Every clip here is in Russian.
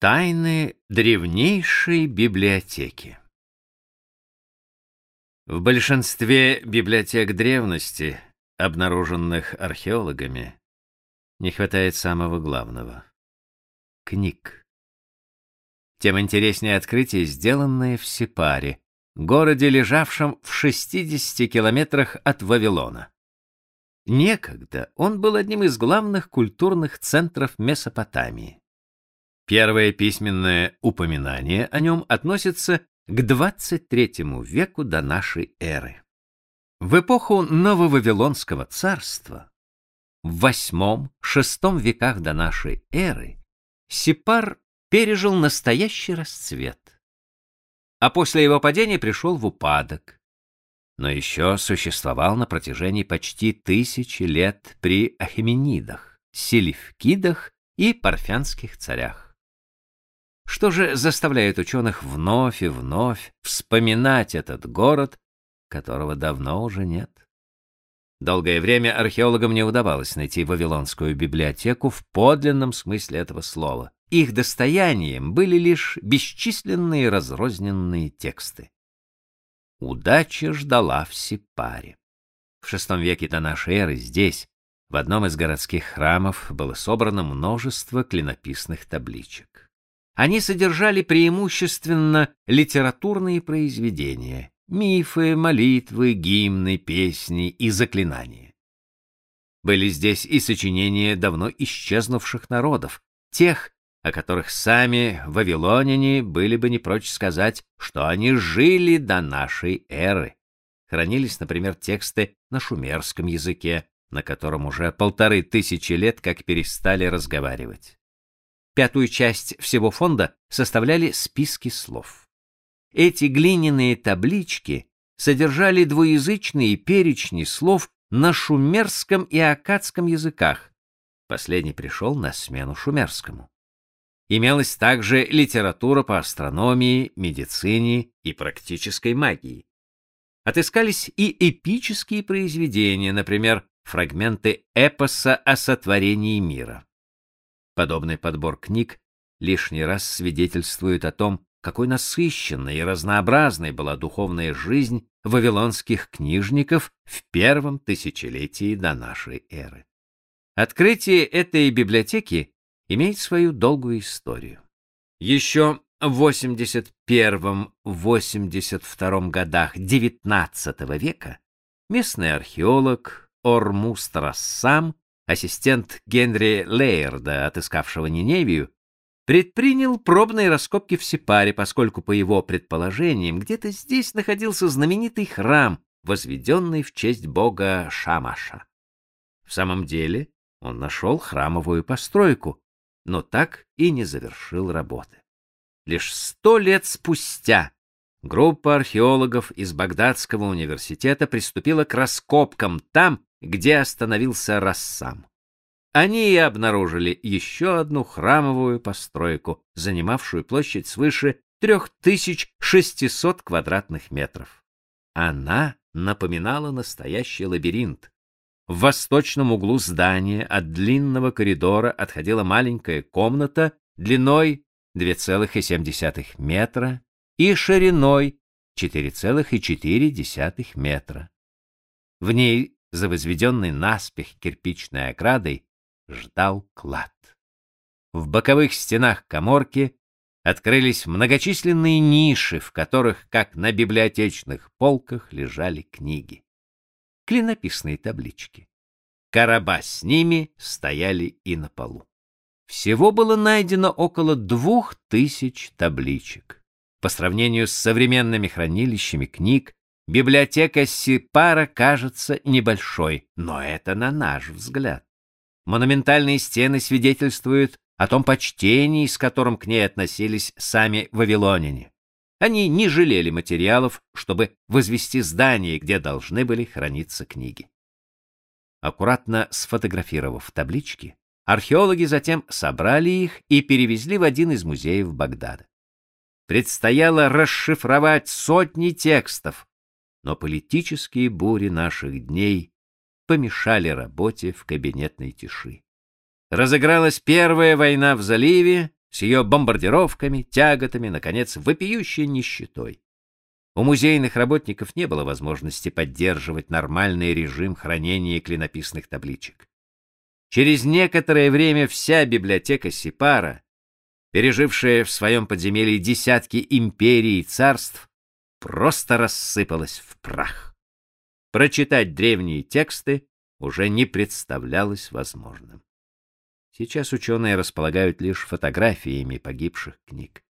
Тайны древнейшей библиотеки В большинстве библиотек древности, обнаруженных археологами, не хватает самого главного — книг. Тем интереснее открытие, сделанное в Сепаре, городе, лежавшем в 60 километрах от Вавилона. Некогда он был одним из главных культурных центров Месопотамии. Первое письменное упоминание о нем относится к 23 веку до нашей эры. В эпоху Нововавилонского царства, в VIII-VI веках до нашей эры, Сипар пережил настоящий расцвет. А после его падения пришел в упадок. Но еще существовал на протяжении почти тысячи лет при Ахеменидах, Селевкидах и Парфянских царях. Что же заставляет ученых вновь и вновь вспоминать этот город, которого давно уже нет? Долгое время археологам не удавалось найти Вавилонскую библиотеку в подлинном смысле этого слова. Их достоянием были лишь бесчисленные разрозненные тексты. Удача ждала в Сипаре. В VI веке до нашей эры здесь, в одном из городских храмов, было собрано множество клинописных табличек. Они содержали преимущественно литературные произведения, мифы, молитвы, гимны, песни и заклинания. Были здесь и сочинения давно исчезнувших народов, тех, о которых сами вавилоняне были бы не прочь сказать, что они жили до нашей эры. Хранились, например, тексты на шумерском языке, на котором уже полторы тысячи лет как перестали разговаривать. Пятую часть всего фонда составляли списки слов. Эти глиняные таблички содержали двуязычные перечни слов на шумерском и аккадском языках. Последний пришел на смену шумерскому. Имелась также литература по астрономии, медицине и практической магии. Отыскались и эпические произведения, например, фрагменты эпоса о сотворении мира. Подобный подбор книг лишний раз свидетельствует о том, какой насыщенной и разнообразной была духовная жизнь вавилонских книжников в первом тысячелетии до нашей эры. Открытие этой библиотеки имеет свою долгую историю. Еще в 81-82 годах XIX века местный археолог Ормуст Рассам ассистент Генри Лейерда, отыскавшего Ниневию, предпринял пробные раскопки в Сепаре, поскольку, по его предположениям, где-то здесь находился знаменитый храм, возведенный в честь бога Шамаша. В самом деле он нашел храмовую постройку, но так и не завершил работы. Лишь сто лет спустя группа археологов из Багдадского университета приступила к раскопкам там, где остановился Рассам. Они и обнаружили еще одну храмовую постройку, занимавшую площадь свыше 3600 квадратных метров. Она напоминала настоящий лабиринт. В восточном углу здания от длинного коридора отходила маленькая комната длиной 2,7 метра и шириной 4,4 метра. В ней за возведенной наспех кирпичной оградой ждал клад. В боковых стенах каморки открылись многочисленные ниши, в которых, как на библиотечных полках, лежали книги. Клинописные таблички. Короба с ними стояли и на полу. Всего было найдено около двух тысяч табличек. По сравнению с современными хранилищами книг, Библиотека Сипара кажется небольшой, но это на наш взгляд. Монументальные стены свидетельствуют о том почтении, с которым к ней относились сами вавилоняне. Они не жалели материалов, чтобы возвести здание, где должны были храниться книги. Аккуратно сфотографировав таблички, археологи затем собрали их и перевезли в один из музеев Багдада. Предстояло расшифровать сотни текстов, но политические бури наших дней помешали работе в кабинетной тиши. Разыгралась первая война в заливе, с ее бомбардировками, тяготами, наконец, вопиющей нищетой. У музейных работников не было возможности поддерживать нормальный режим хранения клинописных табличек. Через некоторое время вся библиотека Сипара, пережившая в своем подземелье десятки империй и царств, просто рассыпалась в прах. Прочитать древние тексты уже не представлялось возможным. Сейчас ученые располагают лишь фотографиями погибших книг.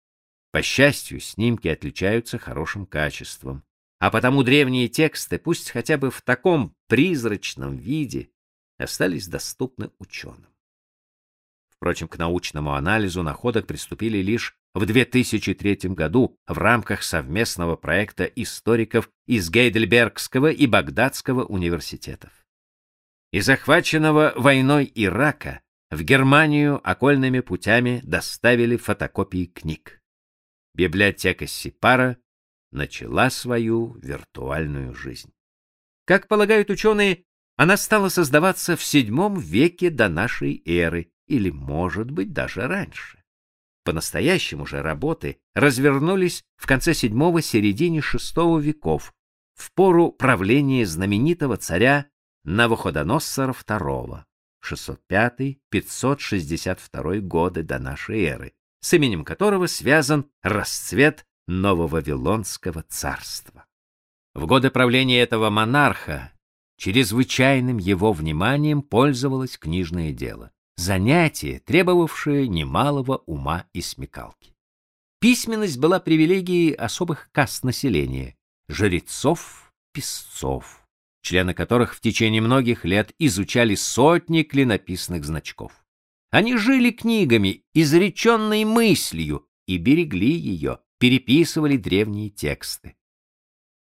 По счастью, снимки отличаются хорошим качеством, а потому древние тексты, пусть хотя бы в таком призрачном виде, остались доступны ученым. Впрочем, к научному анализу находок приступили лишь в 2003 году в рамках совместного проекта историков из Гейдельбергского и Багдадского университетов. Из захваченного войной Ирака в Германию окольными путями доставили фотокопии книг. Библиотека Сипара начала свою виртуальную жизнь. Как полагают ученые, она стала создаваться в VII веке до нашей эры или, может быть, даже раньше. По-настоящему же работы развернулись в конце VII середине VI веков, в пору правления знаменитого царя Навуходоносора II, 605-562 годы до нашей эры, с именем которого связан расцвет Нововавилонского царства. В годы правления этого монарха чрезвычайным его вниманием пользовалось книжное дело, занятие, требовавшее немалого ума и смекалки. Письменность была привилегией особых каст населения жрецов, писцов, члены которых в течение многих лет изучали сотни клинописных значков. Они жили книгами, изреченной мыслью, и берегли ее, переписывали древние тексты.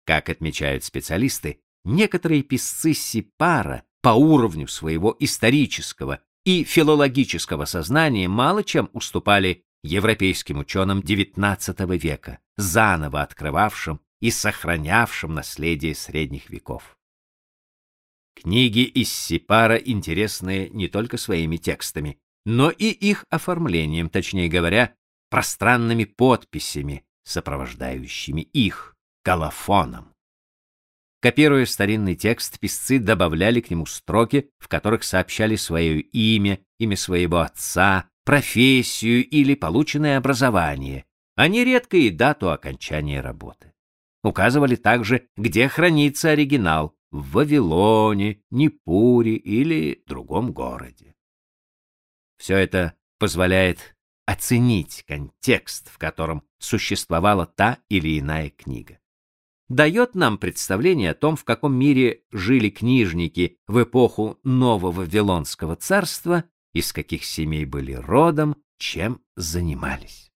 Как отмечают специалисты, некоторые писцы Сипара по уровню своего исторического и филологического сознания мало чем уступали европейским ученым XIX века, заново открывавшим и сохранявшим наследие средних веков. Книги из Сипара интересны не только своими текстами, но и их оформлением, точнее говоря, пространными подписями, сопровождающими их, колофоном. Копируя старинный текст, писцы добавляли к нему строки, в которых сообщали свое имя, имя своего отца, профессию или полученное образование, а нередко и дату окончания работы. Указывали также, где хранится оригинал, в Вавилоне, Непуре или другом городе. Все это позволяет оценить контекст, в котором существовала та или иная книга. Дает нам представление о том, в каком мире жили книжники в эпоху Нового Вавилонского царства, из каких семей были родом, чем занимались.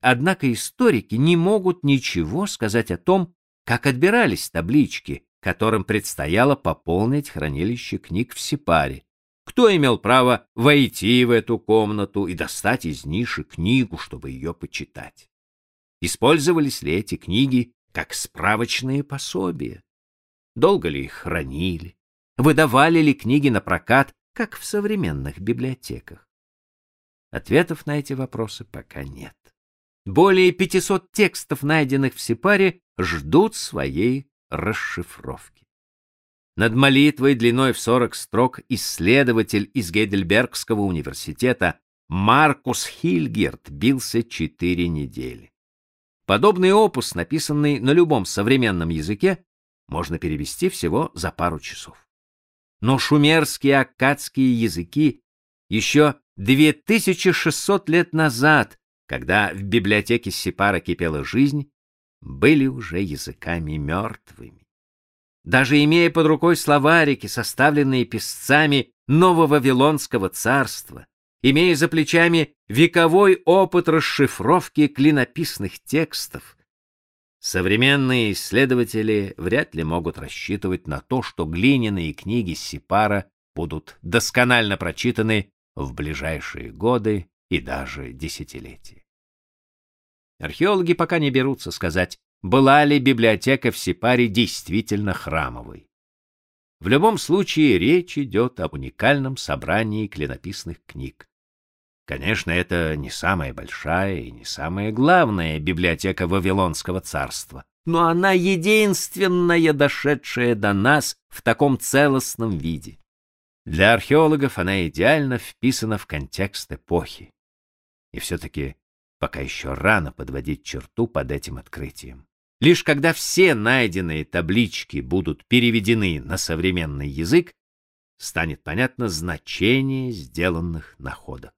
Однако историки не могут ничего сказать о том, как отбирались таблички, которым предстояло пополнить хранилище книг в Сипаре. Кто имел право войти в эту комнату и достать из ниши книгу, чтобы ее почитать? Использовались ли эти книги как справочные пособия? Долго ли их хранили? Выдавали ли книги на прокат, как в современных библиотеках? Ответов на эти вопросы пока нет. Более 500 текстов, найденных в Сипаре, ждут своей расшифровки. Над молитвой длиной в 40 строк исследователь из Гейдельбергского университета Маркус Хильгерт бился четыре недели. Подобный опус, написанный на любом современном языке, можно перевести всего за пару часов. Но шумерские и аккадские языки еще 2600 лет назад, когда в библиотеке Сипара кипела жизнь, были уже языками мертвыми. Даже имея под рукой словарики, составленные писцами нового Вавилонского царства, имея за плечами вековой опыт расшифровки клинописных текстов, современные исследователи вряд ли могут рассчитывать на то, что глиняные книги Сипара будут досконально прочитаны в ближайшие годы и даже десятилетия. Археологи пока не берутся сказать, была ли библиотека в Сипаре действительно храмовой. В любом случае речь идет об уникальном собрании клинописных книг. Конечно, это не самая большая и не самая главная библиотека Вавилонского царства, но она единственная, дошедшая до нас в таком целостном виде. Для археологов она идеально вписана в контекст эпохи. И все-таки пока еще рано подводить черту под этим открытием. Лишь когда все найденные таблички будут переведены на современный язык, станет понятно значение сделанных находок.